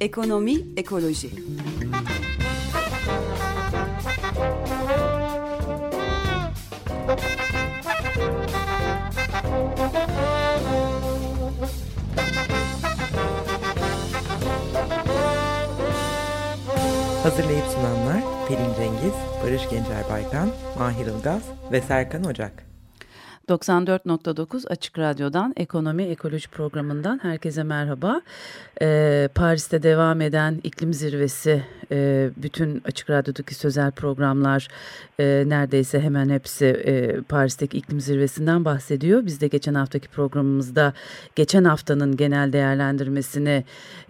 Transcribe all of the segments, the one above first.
Ekonomi, ekoloji. Pelin Cengiz, Barış Gencer Baykan, Mahir Ilgaz ve Serkan Ocak. 94.9 Açık Radyo'dan Ekonomi Ekoloji Programı'ndan herkese merhaba. Ee, Paris'te devam eden iklim zirvesi, e, bütün Açık Radyo'daki sözel programlar e, neredeyse hemen hepsi e, Paris'teki iklim zirvesinden bahsediyor. Biz de geçen haftaki programımızda geçen haftanın genel değerlendirmesini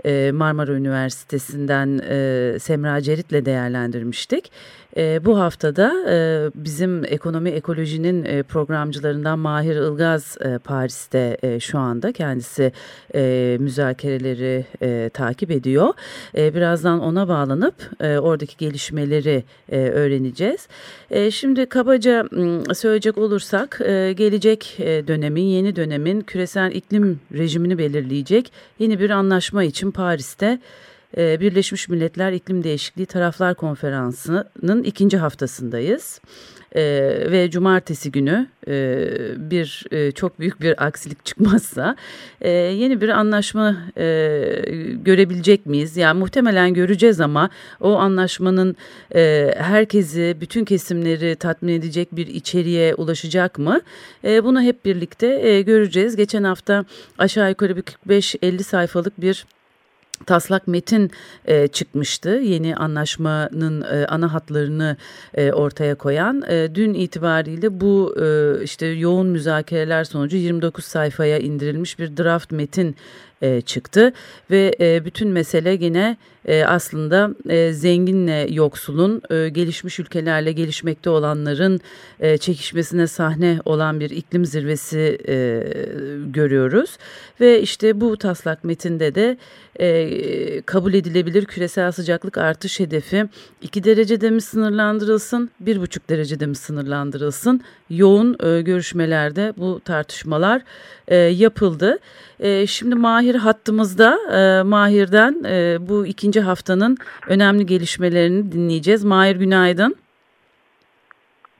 e, Marmara Üniversitesi'nden e, Semra Cerit'le değerlendirmiştik. E, bu haftada e, bizim ekonomi ekolojinin e, programcılarından Mahir Ilgaz e, Paris'te e, şu anda kendisi e, müzakereleri e, takip ediyor. E, birazdan ona bağlanıp e, oradaki gelişmeleri e, öğreneceğiz. E, şimdi kabaca söyleyecek olursak e, gelecek e, dönemin yeni dönemin küresel iklim rejimini belirleyecek yeni bir anlaşma için Paris'te ee, Birleşmiş Milletler İklim Değişikliği Taraflar Konferansı'nın ikinci haftasındayız. Ee, ve cumartesi günü e, bir e, çok büyük bir aksilik çıkmazsa e, yeni bir anlaşma e, görebilecek miyiz? Yani muhtemelen göreceğiz ama o anlaşmanın e, herkesi, bütün kesimleri tatmin edecek bir içeriğe ulaşacak mı? E, bunu hep birlikte e, göreceğiz. Geçen hafta aşağı yukarı bir 45-50 sayfalık bir taslak metin e, çıkmıştı. Yeni anlaşmanın e, ana hatlarını e, ortaya koyan. E, dün itibariyle bu e, işte yoğun müzakereler sonucu 29 sayfaya indirilmiş bir draft metin e, çıktı. Ve e, bütün mesele yine e, aslında e, zenginle yoksulun e, gelişmiş ülkelerle gelişmekte olanların e, çekişmesine sahne olan bir iklim zirvesi e, görüyoruz. Ve işte bu taslak metinde de e, kabul edilebilir küresel sıcaklık artış hedefi 2 derecede mi sınırlandırılsın 1,5 derecede mi sınırlandırılsın? Yoğun e, görüşmelerde bu tartışmalar e, yapıldı. E, şimdi Mahir hattımızda e, Mahir'den e, bu ikinci haftanın önemli gelişmelerini dinleyeceğiz. Mahir günaydın.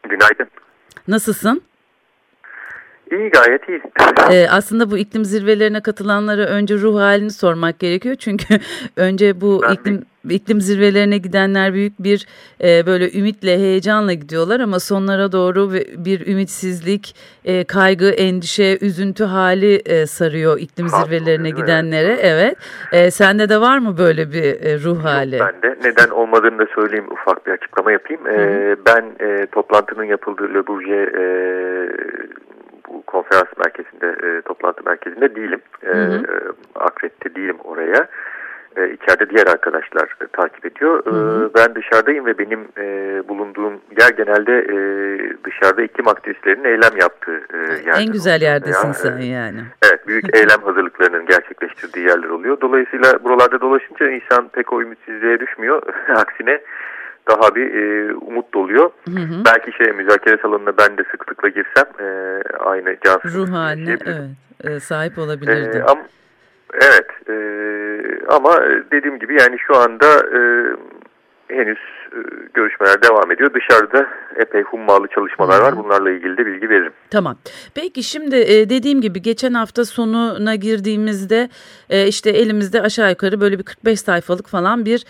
Günaydın. Nasılsın? İyi gayet iyi. Ee, aslında bu iklim zirvelerine katılanlara önce ruh halini sormak gerekiyor. Çünkü önce bu ben iklim iklim zirvelerine gidenler büyük bir e, böyle ümitle, heyecanla gidiyorlar ama sonlara doğru bir ümitsizlik, e, kaygı, endişe, üzüntü hali e, sarıyor iklim Haklı, zirvelerine gidenlere. Evet. evet. E, sende de var mı böyle bir e, ruh hali? Yok bende. Neden olmadığını da söyleyeyim, ufak bir açıklama yapayım. E, ben e, toplantının yapıldığı Le Bourget e, bu konferans merkezinde, e, toplantı merkezinde değilim. E, hı. Akret'te değilim oraya. E, içeride diğer arkadaşlar e, takip ediyor. Hı hı. E, ben dışarıdayım ve benim e, bulunduğum yer genelde e, dışarıda iklim aktivistlerinin eylem yaptığı e, yer. En güzel yerdesin ya. sen yani. Evet, büyük eylem hazırlıklarının gerçekleştirdiği yerler oluyor. Dolayısıyla buralarda dolaşınca insan pek o ümitsizliğe düşmüyor. Aksine daha bir e, umut doluyor. Hı hı. Belki şey müzakere salonuna ben de sıklıkla girsem e, aynı cansız ruh haline evet, e, sahip olabilirdi. E, ama, evet e, ama dediğim gibi yani şu anda e, henüz e, görüşmeler devam ediyor. Dışarıda epey hummalı çalışmalar var. Bunlarla ilgili de bilgi veririm. Tamam. Peki şimdi e, dediğim gibi geçen hafta sonuna girdiğimizde e, işte elimizde aşağı yukarı böyle bir 45 sayfalık falan bir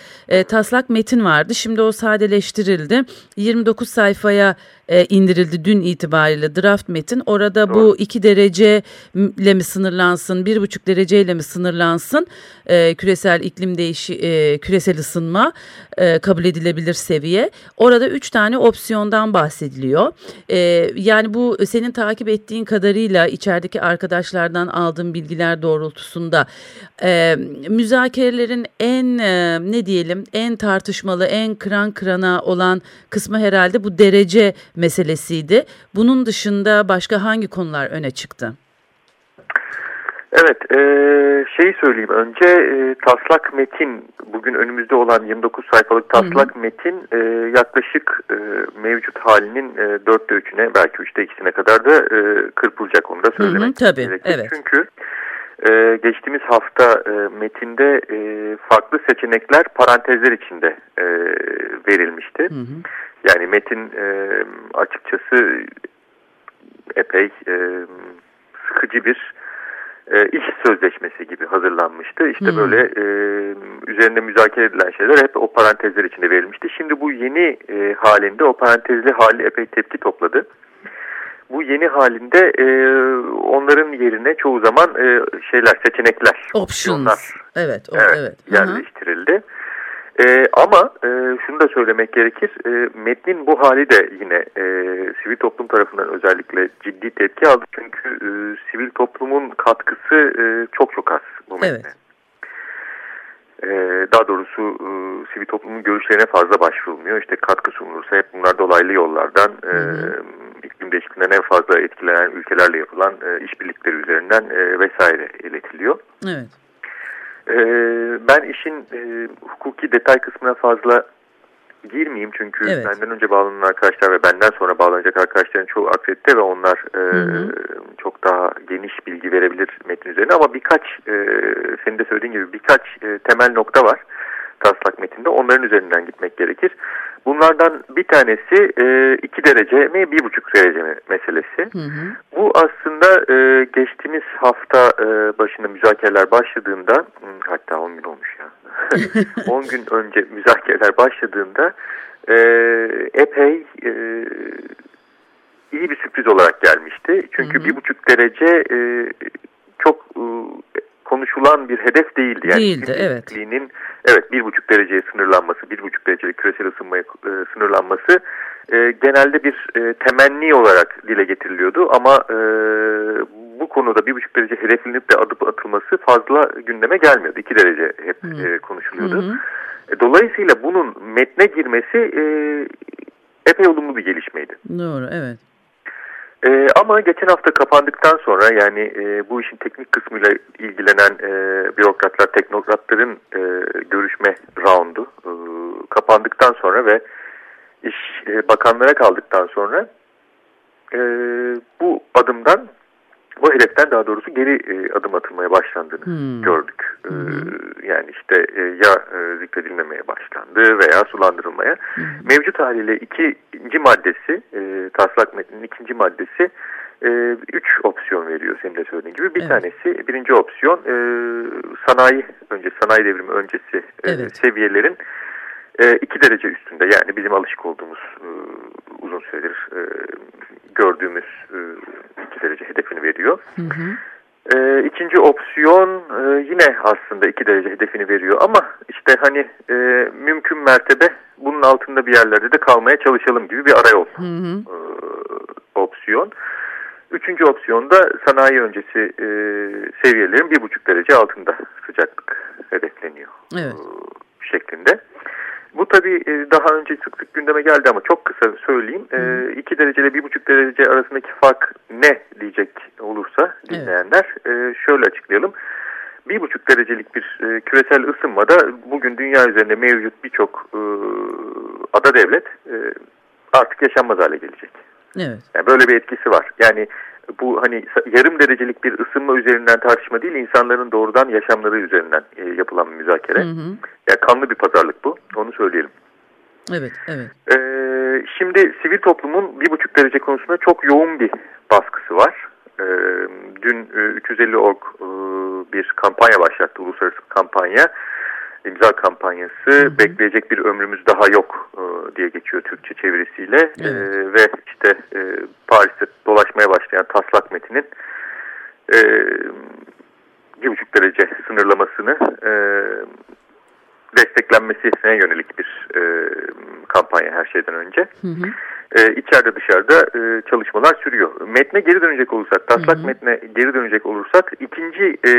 taslak metin vardı. Şimdi o sadeleştirildi. 29 sayfaya indirildi dün itibariyle draft metin. Orada Doğru. bu 2 dereceyle mi sınırlansın, 1,5 dereceyle mi sınırlansın küresel iklim değişi, küresel ısınma kabul edilebilir seviye. Orada üç tane opsiyondan bahsediliyor. E, yani bu senin takip ettiğin kadarıyla içerideki arkadaşlardan aldığım bilgiler doğrultusunda e, müzakerelerin en e, ne diyelim en tartışmalı en kıran kırana olan kısmı herhalde bu derece meselesiydi. Bunun dışında başka hangi konular öne çıktı? Evet, e, şeyi söyleyeyim önce e, taslak metin bugün önümüzde olan 29 sayfalık taslak Hı -hı. metin e, yaklaşık e, mevcut halinin e, dörtte üçüne belki üçte ikisine kadar da e, kırpılacak onu da söylemek Hı -hı, tabii, gerekir. Evet. Çünkü e, geçtiğimiz hafta e, metinde e, farklı seçenekler parantezler içinde e, verilmişti. Hı hı. Yani metin e, açıkçası epey e, sıkıcı bir e, iş sözleşmesi gibi hazırlanmıştı. İşte hmm. böyle e, üzerinde müzakere edilen şeyler hep o parantezler içinde verilmişti. Şimdi bu yeni e, halinde o parantezli hali epey tepki topladı. Bu yeni halinde e, onların yerine çoğu zaman e, şeyler, seçenekler, opsiyonlar evet, o, evet, evet. yerleştirildi. Hı -hı. E, ama e, şunu da söylemek gerekir, e, metnin bu hali de yine e, sivil toplum tarafından özellikle ciddi tepki aldı. Çünkü e, sivil toplumun katkısı e, çok çok az bu metne. Evet. E, daha doğrusu e, sivil toplumun görüşlerine fazla başvurulmuyor. İşte katkı sunulursa hep bunlar dolaylı yollardan e, iklim değişikliğinden en fazla etkilenen ülkelerle yapılan e, işbirlikleri üzerinden e, vesaire iletiliyor. Evet. E, ben işin e, hukuki detay kısmına fazla girmeyeyim çünkü evet. benden önce bağlanan arkadaşlar ve benden sonra bağlanacak arkadaşların çoğu akredite ve onlar e, hı hı. çok daha geniş bilgi verebilir metin üzerine ama birkaç e, senin de söylediğin gibi birkaç e, temel nokta var taslak metinde onların üzerinden gitmek gerekir. Bunlardan bir tanesi e, iki derece mi bir buçuk derece mi meselesi. Hı hı. Bu aslında e, geçtiğimiz hafta e, başında müzakereler başladığında hatta 10 gün olmuş ya 10 gün önce müzakereler başladığında e, epey e, iyi bir sürpriz olarak gelmişti. Çünkü hı hı. bir buçuk derece e, çok e, konuşulan bir hedef değildi. Yani değildi evet. Evet bir buçuk dereceye sınırlanması, bir buçuk derecelik küresel ısınmaya e, sınırlanması e, genelde bir e, temenni olarak dile getiriliyordu. Ama e, bu konuda bir buçuk derece hedeflenip de adım atılması fazla gündeme gelmiyordu. İki derece hep hmm. e, konuşuluyordu. Hmm. Dolayısıyla bunun metne girmesi e, epey olumlu bir gelişmeydi. Doğru evet. E, ama geçen hafta kapandıktan sonra yani e, bu işin teknik kısmıyla ilgilenen e, bürokratlar, teknokratların e, görüşme roundu e, kapandıktan sonra ve iş e, bakanlara kaldıktan sonra e, bu adımdan bu hedeften daha doğrusu geri e, adım atılmaya başlandığını hmm. gördük. E, hmm. Yani işte e, ya e, zikredilmemeye başlandı veya sulandırılmaya. Hmm. Mevcut haliyle ikinci maddesi, e, taslak metninin ikinci maddesi e, üç opsiyon veriyor senin de söylediğin gibi. Bir evet. tanesi birinci opsiyon e, sanayi önce sanayi devrimi öncesi e, evet. seviyelerin e, iki derece üstünde yani bizim alışık olduğumuz e, uzun süredir e, gördüğümüz e, iki derece hedefini veriyor. Hı hı. E, ikinci opsiyon e, yine aslında iki derece hedefini veriyor ama işte hani e, mümkün mertebe bunun altında bir yerlerde de kalmaya çalışalım gibi bir arayol hı hı. E, opsiyon. Üçüncü opsiyonda sanayi öncesi e, seviyelerin bir buçuk derece altında sıcaklık hedefleniyor evet. e, şeklinde. Bu tabii e, daha önce sık sık gündeme geldi ama çok kısa söyleyeyim. E, 2 derece ile 1,5 derece arasındaki fark ne diyecek olursa dinleyenler evet. şöyle açıklayalım. 1,5 derecelik bir e, küresel ısınmada bugün dünya üzerinde mevcut birçok ada devlet artık yaşanmaz hale gelecek. Evet. Yani böyle bir etkisi var. Yani bu hani yarım derecelik bir ısınma üzerinden tartışma değil insanların doğrudan yaşamları üzerinden e, yapılan bir müzakere. Hı hı. Yani kanlı bir pazarlık bu onu söyleyelim. Evet, evet. Ee, şimdi sivil toplumun bir buçuk derece konusunda çok yoğun bir baskısı var. Ee, dün e, 350 org e, bir kampanya başlattı, uluslararası kampanya imza kampanyası hı hı. bekleyecek bir ömrümüz daha yok e, diye geçiyor Türkçe çevirisiyle evet. e, ve işte e, Paris'te dolaşmaya başlayan taslak metinin e, bir buçuk derece sınırlamasını e, desteklenmesine yönelik bir e, kampanya her şeyden önce. Hı hı. E, içeride dışarıda e, çalışmalar sürüyor. Metne geri dönecek olursak, taslak hı hı. metne geri dönecek olursak ikinci e,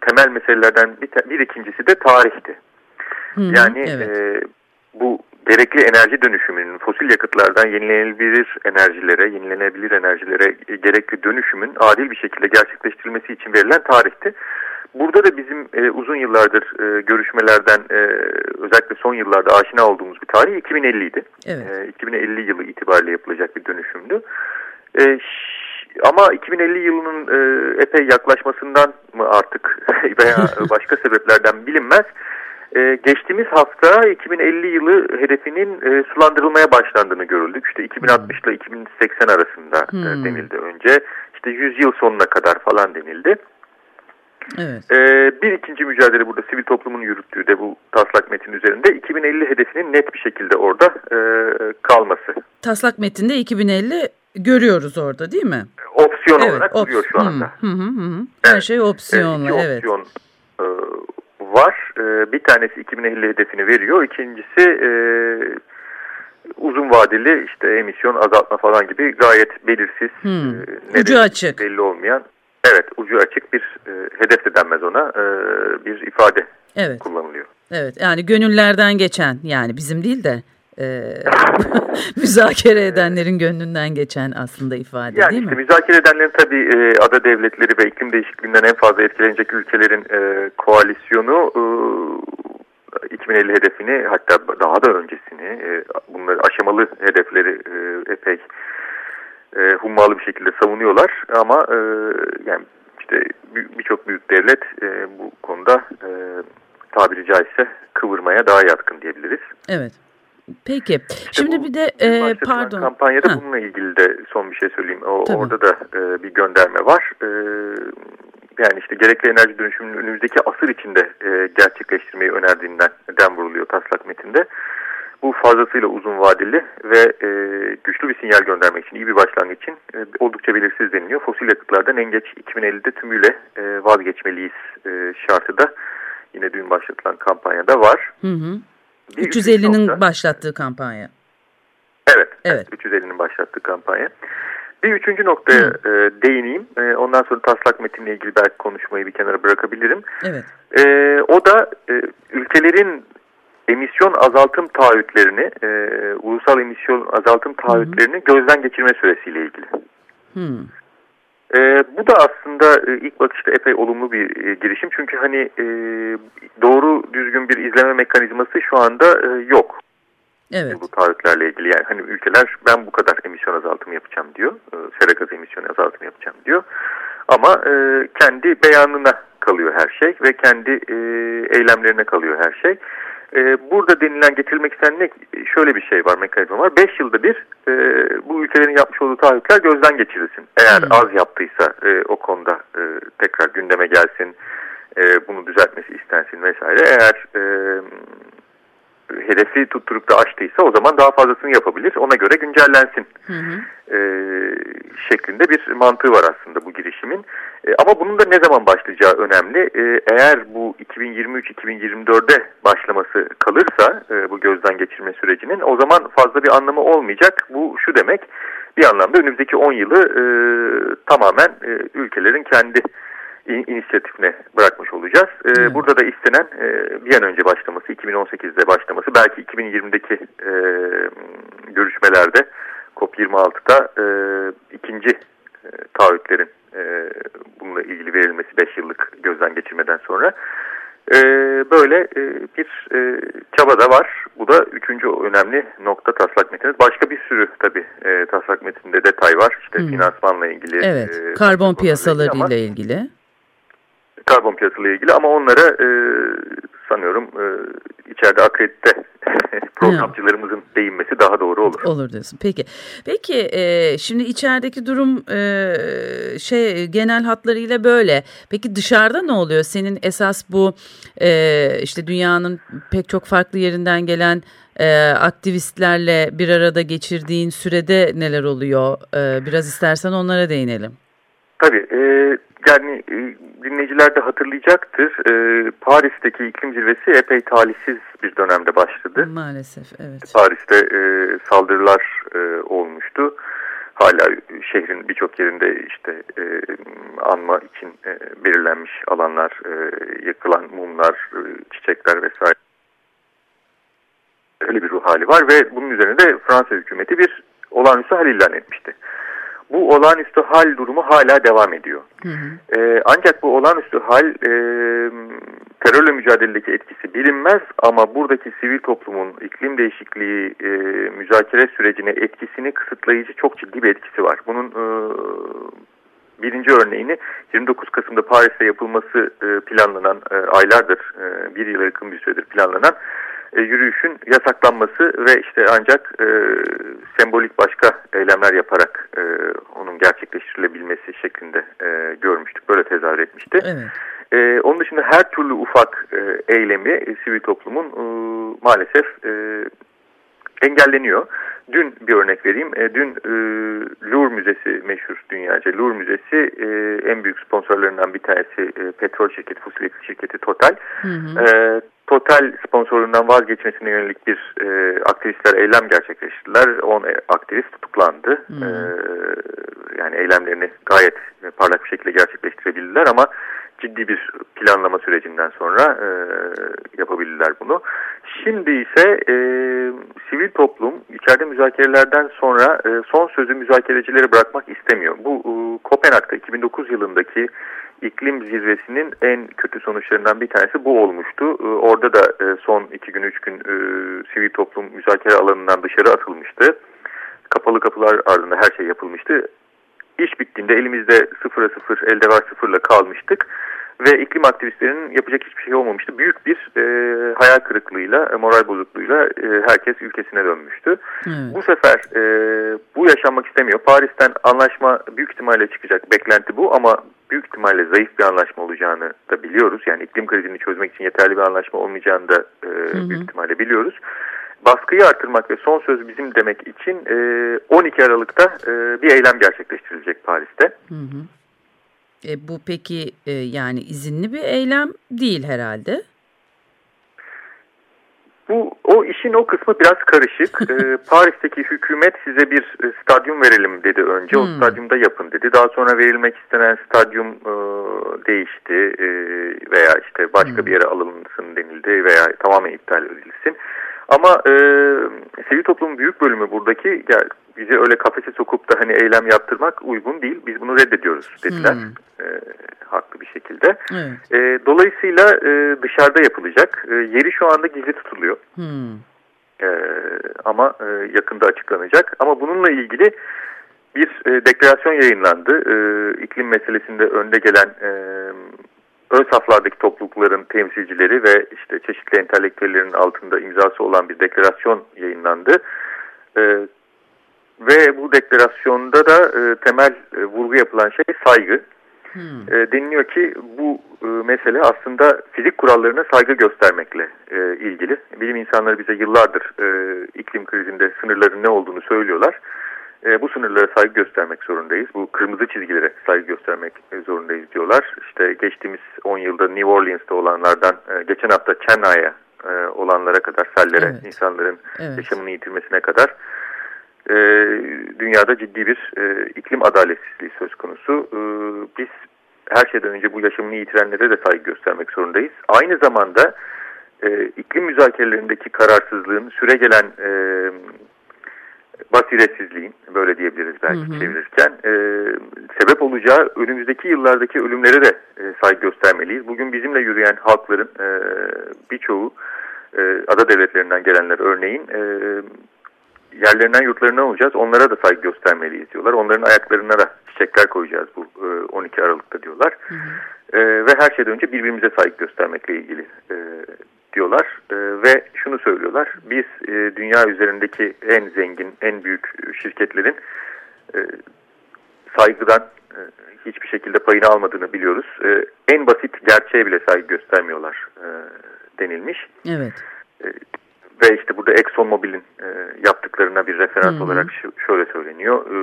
temel meselelerden bir, bir ikincisi de tarihti. Hı hı, yani evet. e, bu gerekli enerji dönüşümünün fosil yakıtlardan yenilenebilir enerjilere, yenilenebilir enerjilere gerekli dönüşümün adil bir şekilde gerçekleştirilmesi için verilen tarihti. Burada da bizim e, uzun yıllardır e, görüşmelerden e, özellikle son yıllarda aşina olduğumuz bir tarih 2050 idi. Evet. E, 2050 yılı itibariyle yapılacak bir dönüşümdü. E, ama 2050 yılının e, epey yaklaşmasından mı artık veya başka sebeplerden bilinmez. E, geçtiğimiz hafta 2050 yılı hedefinin e, sulandırılmaya başlandığını görüldük. İşte 2060 ile 2080 arasında e, hmm. e, denildi önce. İşte 100 yıl sonuna kadar falan denildi. Evet. Ee, bir ikinci mücadele burada sivil toplumun yürüttüğü de bu taslak metin üzerinde 2050 hedefinin net bir şekilde orada e, kalması. Taslak metinde 2050 görüyoruz orada değil mi? Opsiyon evet, olarak op duruyor şu anda. Hı hı hı. Her evet. şey opsiyonla. Evet, opsiyon e, var. E, bir tanesi 2050 hedefini veriyor. İkincisi e, uzun vadeli işte emisyon azaltma falan gibi gayet belirsiz. Hmm. E, Ucu açık. Belli olmayan Evet ucu açık bir e, hedef de denmez ona e, bir ifade evet. kullanılıyor. Evet yani gönüllerden geçen yani bizim değil de e, müzakere edenlerin gönlünden geçen aslında ifade yani değil işte mi? Müzakere edenlerin tabii e, ada devletleri ve iklim değişikliğinden en fazla etkilenecek ülkelerin e, koalisyonu e, 2050 hedefini hatta daha da öncesini e, bunları aşamalı hedefleri e, epey e, hummalı bir şekilde savunuyorlar ama e, yani işte birçok büyük devlet e, bu konuda e, tabiri caizse kıvırmaya daha yatkın diyebiliriz. Evet. Peki. İşte Şimdi bir de e, pardon. Kampanyada ha. bununla ilgili de son bir şey söyleyeyim. O, orada da e, bir gönderme var. E, yani işte gerekli enerji dönüşümünün önümüzdeki asır içinde e, gerçekleştirmeyi önerdiğinden den vuruluyor taslak metinde. Bu fazlasıyla uzun vadeli ve e, güçlü bir sinyal göndermek için, iyi bir başlangıç için e, oldukça belirsiz deniliyor. Fosil yakıtlardan en geç 2050'de tümüyle e, vazgeçmeliyiz e, şartı da yine dün başlatılan kampanyada var. Hı hı. 350'nin başlattığı kampanya. Evet, evet. 350'nin başlattığı kampanya. Bir üçüncü noktaya e, değineyim. E, ondan sonra taslak metinle ilgili belki konuşmayı bir kenara bırakabilirim. Evet. E, o da e, ülkelerin emisyon azaltım taahhütlerini, e, ulusal emisyon azaltım taahhütlerini hı hı. gözden geçirme süresiyle ilgili. Hı. E, bu da aslında e, ilk bakışta epey olumlu bir e, girişim. Çünkü hani e, doğru düzgün bir izleme mekanizması şu anda e, yok. Evet. Bu taahhütlerle ilgili yani hani ülkeler ben bu kadar emisyon azaltımı yapacağım diyor. E, sera gazı emisyon azaltımı yapacağım diyor. Ama e, kendi beyanına kalıyor her şey ve kendi e, eylemlerine kalıyor her şey. E, burada denilen getirilmek istenen ne? Şöyle bir şey var, mekanizma var. 5 yılda bir e, bu ülkelerin yapmış olduğu taahhütler gözden geçirilsin. Eğer hmm. az yaptıysa e, o konuda e, tekrar gündeme gelsin, e, bunu düzeltmesi istensin vesaire. Eğer e, hedefi tutturup da aştıysa o zaman daha fazlasını yapabilir. Ona göre güncellensin hı hı. E, şeklinde bir mantığı var aslında bu girişimin. E, ama bunun da ne zaman başlayacağı önemli. E, eğer bu 2023-2024'de başlaması kalırsa e, bu gözden geçirme sürecinin o zaman fazla bir anlamı olmayacak. Bu şu demek bir anlamda önümüzdeki 10 yılı e, tamamen e, ülkelerin kendi inisiyatifine bırakmış olacağız. Ee, Burada da istenen e, bir an önce başlaması, 2018'de başlaması, belki 2020'deki e, görüşmelerde COP26'da e, ikinci e, taahhütlerin e, bununla ilgili verilmesi 5 yıllık gözden geçirmeden sonra e, böyle e, bir e, çaba da var. Bu da üçüncü önemli nokta taslak metninde. Başka bir sürü tabii e, taslak metninde detay var. İşte hmm. finansmanla ilgili. Evet, e, karbon piyasaları ile ilgili karbon piyasasıyla ilgili ama onlara e, sanıyorum e, içeride akredite programcılarımızın değinmesi daha doğru olur. Olur diyorsun. Peki. Peki e, şimdi içerideki durum e, şey genel hatlarıyla böyle. Peki dışarıda ne oluyor? Senin esas bu e, işte dünyanın pek çok farklı yerinden gelen e, aktivistlerle bir arada geçirdiğin sürede neler oluyor? E, biraz istersen onlara değinelim. Tabii. E, yani e, dinleyiciler de hatırlayacaktır. E, Paris'teki iklim zirvesi epey talihsiz bir dönemde başladı. Maalesef evet. Paris'te e, saldırılar e, olmuştu. Hala şehrin birçok yerinde işte e, anma için e, belirlenmiş alanlar, e, yakılan mumlar, e, çiçekler vesaire Öyle bir ruh hali var ve bunun üzerine de Fransa hükümeti bir olağanüstü hal ilan etmişti. Bu olağanüstü hal durumu hala devam ediyor. Hı hı. E, ancak bu olağanüstü hal e, terörle mücadeledeki etkisi bilinmez ama buradaki sivil toplumun iklim değişikliği e, müzakere sürecine etkisini kısıtlayıcı çok ciddi bir etkisi var. Bunun e, birinci örneğini 29 Kasım'da Paris'te yapılması e, planlanan e, aylardır, e, bir yıla yakın bir süredir planlanan e, yürüyüşün yasaklanması ve işte ancak e, sembolik başka eylemler yaparak e, onun gerçekleştirilebilmesi şeklinde e, görmüştük. Böyle tezahür etmişti. Evet. E, onun dışında her türlü ufak e, eylemi e, sivil toplumun e, maalesef e, engelleniyor. Dün bir örnek vereyim. E, dün e, Louvre Müzesi meşhur dünyaca. Louvre Müzesi e, en büyük sponsorlarından bir tanesi e, petrol şirketi, fosil şirketi Total. Hı hı. E, Total sponsorundan vazgeçmesine yönelik bir e, aktivistler eylem gerçekleştirdiler. 10 aktivist tutuklandı. Hmm. E, yani eylemlerini gayet parlak bir şekilde gerçekleştirebildiler ama ciddi bir planlama sürecinden sonra e, yapabildiler bunu. Şimdi ise e, sivil toplum içeride müzakerelerden sonra e, son sözü müzakerecilere bırakmak istemiyor. Bu e, Kopenhag'da 2009 yılındaki iklim zirvesinin en kötü sonuçlarından bir tanesi bu olmuştu. E, orada da e, son iki gün üç gün e, sivil toplum müzakere alanından dışarı atılmıştı. Kapalı kapılar ardında her şey yapılmıştı. İş bittiğinde elimizde sıfıra sıfır, elde var sıfırla kalmıştık ve iklim aktivistlerinin yapacak hiçbir şey olmamıştı. Büyük bir e, hayal kırıklığıyla, e, moral bozukluğuyla e, herkes ülkesine dönmüştü. Evet. Bu sefer e, bu yaşanmak istemiyor. Paris'ten anlaşma büyük ihtimalle çıkacak. Beklenti bu ama büyük ihtimalle zayıf bir anlaşma olacağını da biliyoruz. Yani iklim krizini çözmek için yeterli bir anlaşma olmayacağını da e, büyük ihtimalle biliyoruz baskıyı artırmak ve son söz bizim demek için e, 12 Aralık'ta e, bir eylem gerçekleştirilecek Paris'te. Hı hı. E, bu peki e, yani izinli bir eylem değil herhalde. Bu o işin o kısmı biraz karışık. ee, Paris'teki hükümet size bir e, stadyum verelim dedi önce. Hmm. O stadyumda yapın dedi. Daha sonra verilmek istenen stadyum e, değişti e, veya işte başka hmm. bir yere alınsın denildi veya tamamen iptal edilsin. Ama e, sivil toplumun büyük bölümü buradaki ya bizi öyle kafese sokup da hani eylem yaptırmak uygun değil. Biz bunu reddediyoruz dediler. Hmm. E, haklı bir şekilde. Evet. E, dolayısıyla e, dışarıda yapılacak. E, yeri şu anda gizli tutuluyor. Hmm. E, ama e, yakında açıklanacak. Ama bununla ilgili bir e, deklarasyon yayınlandı. E, iklim meselesinde önde gelen e, ön saflardaki toplulukların temsilcileri ve işte çeşitli entelektüellerin altında imzası olan bir deklarasyon yayınlandı. E, ve bu deklarasyonda da e, temel e, vurgu yapılan şey saygı. Hmm. E, deniliyor ki bu e, mesele aslında fizik kurallarına saygı göstermekle e, ilgili. Bilim insanları bize yıllardır e, iklim krizinde sınırların ne olduğunu söylüyorlar. E, bu sınırlara saygı göstermek zorundayız. Bu kırmızı çizgilere saygı göstermek zorundayız diyorlar. İşte geçtiğimiz 10 yılda New Orleans'ta olanlardan e, geçen hafta Chennai'ye e, olanlara kadar sellere evet. insanların evet. yaşamını yitirmesine kadar e, dünyada ciddi bir e, iklim adaletsizliği söz konusu. E, biz her şeyden önce bu yaşamını yitirenlere de saygı göstermek zorundayız. Aynı zamanda e, iklim müzakerelerindeki kararsızlığın süre gelen e, basiretsizliğin böyle diyebiliriz belki hı hı. çevirirken e, sebep olacağı önümüzdeki yıllardaki ölümlere de e, saygı göstermeliyiz. Bugün bizimle yürüyen halkların e, birçoğu e, ada devletlerinden gelenler örneğin e, yerlerinden yurtlarından olacağız onlara da saygı göstermeliyiz diyorlar. Onların ayaklarına da çiçekler koyacağız bu e, 12 Aralık'ta diyorlar. Hı hı. E, ve her şeyden önce birbirimize saygı göstermekle ilgili e, diyorlar e, ve şunu söylüyorlar. Biz e, dünya üzerindeki en zengin, en büyük şirketlerin e, saygıdan e, hiçbir şekilde payını almadığını biliyoruz. E, en basit gerçeğe bile saygı göstermiyorlar e, denilmiş. Evet. E, ve işte burada ExxonMobil'in e, yaptıklarına bir referans Hı -hı. olarak şöyle söyleniyor. E,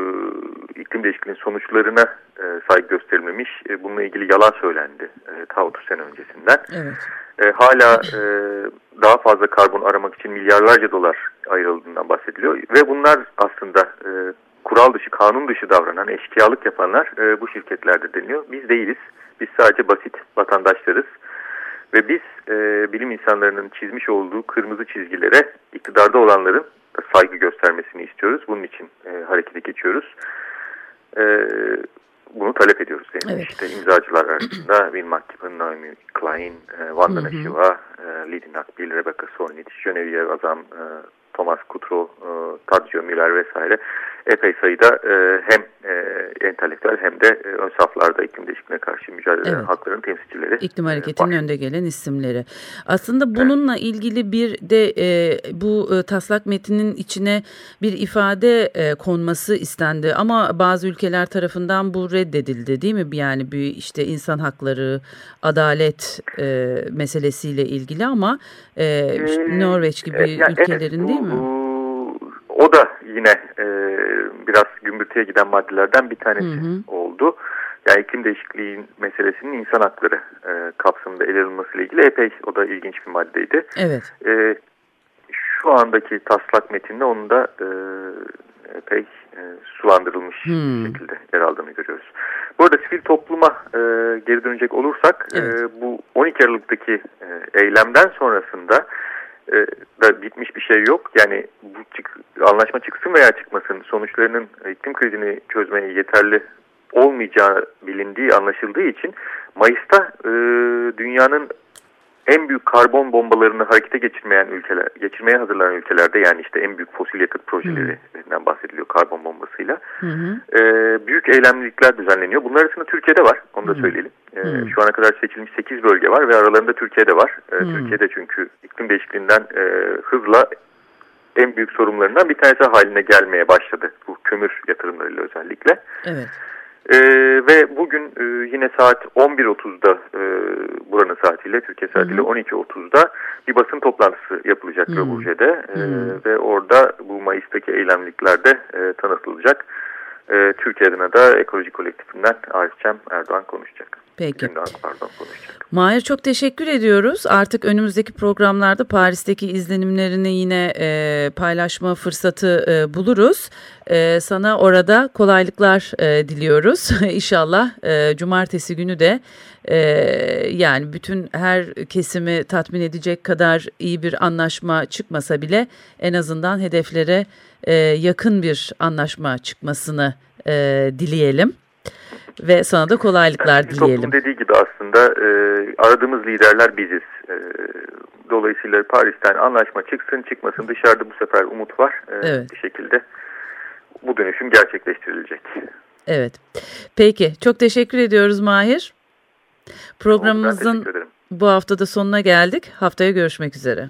iklim değişikliğinin sonuçlarına e, saygı gösterilmemiş. E, bununla ilgili yalan söylendi e, ta 30 sene öncesinden. Evet. E, hala e, daha fazla karbon aramak için milyarlarca dolar ayrıldığından bahsediliyor. Ve bunlar aslında e, kural dışı, kanun dışı davranan, eşkıyalık yapanlar e, bu şirketlerde deniyor. Biz değiliz. Biz sadece basit vatandaşlarız Ve biz e, bilim insanlarının çizmiş olduğu kırmızı çizgilere iktidarda olanların saygı göstermesini istiyoruz. Bunun için e, harekete geçiyoruz. E, bunu talep ediyoruz. Yani evet. İşte imzacılar arasında Will McKibben, Naomi Klein, e, Wanda Nashiva, e, Lidin Akbil, Rebecca Solnit, Genevieve Azam, e, Thomas Kutro, e, Tadzio Müller vesaire epey sayıda e, hem e, entelektüel hem de e, ön saflarda iklim değişikliğine karşı mücadele evet. halkların temsilcileri. İklim hareketinin e, önde gelen isimleri. Aslında bununla evet. ilgili bir de e, bu e, taslak metinin içine bir ifade e, konması istendi ama bazı ülkeler tarafından bu reddedildi değil mi? Yani bir işte insan hakları, adalet e, meselesiyle ilgili ama e, işte ee, Norveç gibi yani ülkelerin evet, bu, değil mi? O da yine e, biraz gümbürtüye giden maddelerden bir tanesi hı hı. oldu. Yani iklim değişikliği meselesinin insan hakları e, kapsamında ele alınmasıyla ilgili epey o da ilginç bir maddeydi. Evet. E, şu andaki taslak metinde onun da e, epey e, sulandırılmış hmm. şekilde yer aldığını görüyoruz. Bu arada sivil topluma e, geri dönecek olursak e, evet. e, bu 12 Aralık'taki e, eylemden sonrasında da bitmiş bir şey yok. Yani bu çık, anlaşma çıksın veya çıkmasın sonuçlarının iklim krizini çözmeye yeterli olmayacağı bilindiği anlaşıldığı için Mayıs'ta e, dünyanın en büyük karbon bombalarını harekete geçirmeyen ülkeler, geçirmeye hazırlanan ülkelerde yani işte en büyük fosil yakıt projelerinden bahsediliyor karbon bombasıyla. Hı hı. E, büyük eylemlilikler düzenleniyor. Bunlar arasında Türkiye'de var. Onu da söyleyelim. E, şu ana kadar seçilmiş 8 bölge var ve aralarında Türkiye'de var. E, Türkiye'de çünkü iklim değişikliğinden e, hızla en büyük sorunlarından bir tanesi haline gelmeye başladı. Bu kömür yatırımlarıyla özellikle. Evet. Ee, ve bugün e, yine saat 11.30'da e, buranın saatiyle, Türkiye saatiyle 12.30'da bir basın toplantısı yapılacak hmm. Röburje'de. E, Ve orada bu Mayıs'taki eylemliklerde e, tanıtılacak. E, Türkiye adına da ekoloji kolektifinden Arif Cem Erdoğan konuşacak. Peki. Pardon, Mahir çok teşekkür ediyoruz. Artık önümüzdeki programlarda Paris'teki izlenimlerini yine e, paylaşma fırsatı e, buluruz. E, sana orada kolaylıklar e, diliyoruz. İnşallah e, cumartesi günü de e, yani bütün her kesimi tatmin edecek kadar iyi bir anlaşma çıkmasa bile en azından hedeflere e, yakın bir anlaşma çıkmasını e, dileyelim ve sana da kolaylıklar yani, dileyelim. Toplum dediği gibi aslında e, aradığımız liderler biziz. E, dolayısıyla Paris'ten anlaşma çıksın çıkmasın dışarıda bu sefer umut var e, evet. bir şekilde. Bu dönüşüm gerçekleştirilecek. Evet. Peki çok teşekkür ediyoruz Mahir. Programımızın bu haftada sonuna geldik. Haftaya görüşmek üzere.